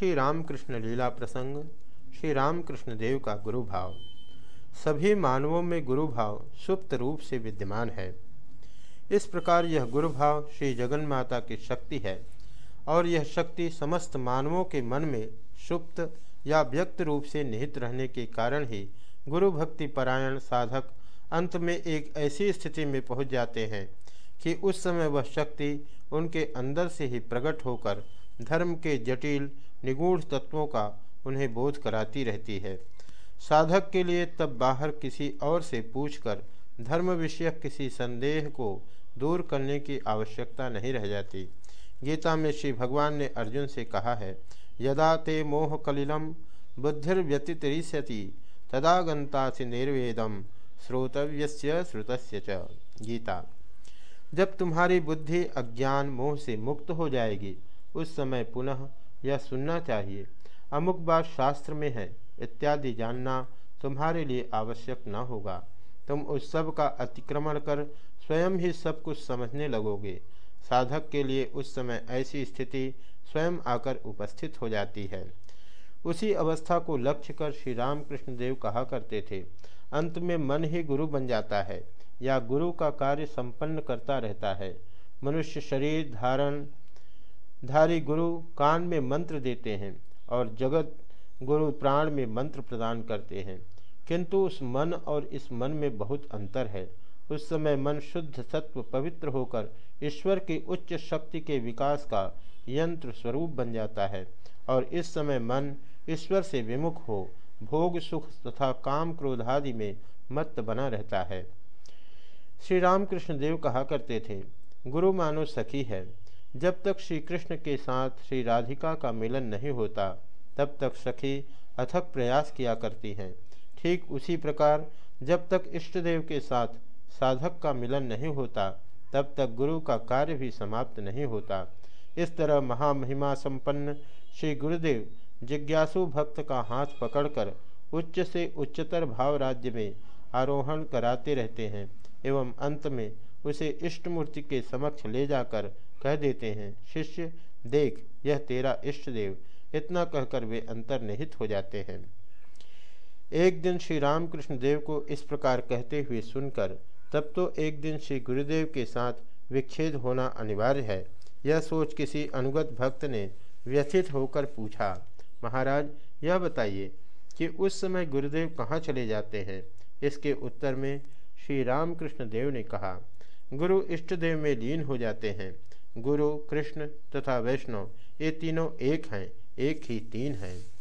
श्री रामकृष्ण लीला प्रसंग श्री रामकृष्ण देव का गुरु भाव सभी मानवों में गुरु भाव सुप्त रूप से विद्यमान है। इस प्रकार यह गुरु भाव श्री जगन माता की शक्ति है और यह शक्ति समस्त मानवों के मन में सुप्त या व्यक्त रूप से निहित रहने के कारण ही गुरु भक्ति परायण साधक अंत में एक ऐसी स्थिति में पहुँच जाते हैं कि उस समय वह शक्ति उनके अंदर से ही प्रकट होकर धर्म के जटिल, निगूढ़ तत्वों का उन्हें बोध कराती रहती है। साधक के लिए तब बाहर किसी और से पूछकर धर्म विषयक किसी संदेह को दूर करने की आवश्यकता नहीं रह जाती। गीता में श्री भगवान ने अर्जुन से कहा है, यदा ते मोह कलिलम बुद्धिर्व्यतिरिष्यति तदा गंतासी निर्वेदम, श्रोतव्यस्य श्रुतस्य च। गीता, जब तुम्हारी बुद्धि अज्ञान मोह से मुक्त हो जाएगी उस समय पुनः यह सुनना चाहिए। अमुक बात शास्त्र में है, इत्यादि जानना तुम्हारे लिए आवश्यक न होगा। तुम उस सब का अतिक्रमण कर स्वयं ही सब कुछ समझने लगोगे। साधक के लिए उस समय ऐसी स्थिति स्वयं आकर उपस्थित हो जाती है। उसी अवस्था को लक्ष्य कर श्री रामकृष्ण देव कहा करते थे। अंत में मन ही गुरु बन जाता है, या गुरु का कार्य संपन्न करता रहता है। मनुष्य शरीर, धारण धारी गुरु कान में मंत्र देते हैं और जगत गुरु प्राण में मंत्र प्रदान करते हैं। किंतु उस मन और इस मन में बहुत अंतर है। उस समय मन शुद्ध, सत्व, पवित्र होकर ईश्वर की उच्च शक्ति के विकास का यंत्र स्वरूप बन जाता है और इस समय मन ईश्वर से विमुख हो, भोग, सुख तथा काम क्रोधादि में मत बना रहता है। श्री रामकृष्ण देव कहा करते थे, गुरु मानो सखी है जब तक श्री कृष्ण के साथ श्री राधिका का मिलन नहीं होता, तब तक सखी अथक प्रयास किया करती हैं। ठीक उसी प्रकार, जब तक इष्टदेव के साथ साधक का मिलन नहीं होता, तब तक गुरु का कार्य भी समाप्त नहीं होता। इस तरह महामहिमा संपन्न श्री गुरुदेव जिज्ञासु भक्त का हाथ पकड़कर उच्च से उच्चतर भाव राज्य में आरोहण कराते रहते हैं, एवं अंत में उसे इष्ट मूर्ति के समक्ष ले जाकर कह देते हैं, शिष्य, देख, यह तेरा इष्ट देव। इतना कहकर वे अंतर्निहित हो जाते हैं। एक दिन श्री रामकृष्ण देव को इस प्रकार कहते हुए सुनकर, तब तो एक दिन श्री गुरुदेव के साथ विच्छेद होना अनिवार्य है। यह सोच किसी अनुगत भक्त ने व्यथित होकर पूछा, महाराज, यह बताइए कि उस समय गुरुदेव कहाँ चले जाते हैं? इसके उत्तर में श्री रामकृष्ण देव ने कहा गुरु इष्ट देव में लीन हो जाते हैं। गुरु, कृष्ण तथा वैष्णव, ये तीनों एक हैं, एक ही तीन हैं।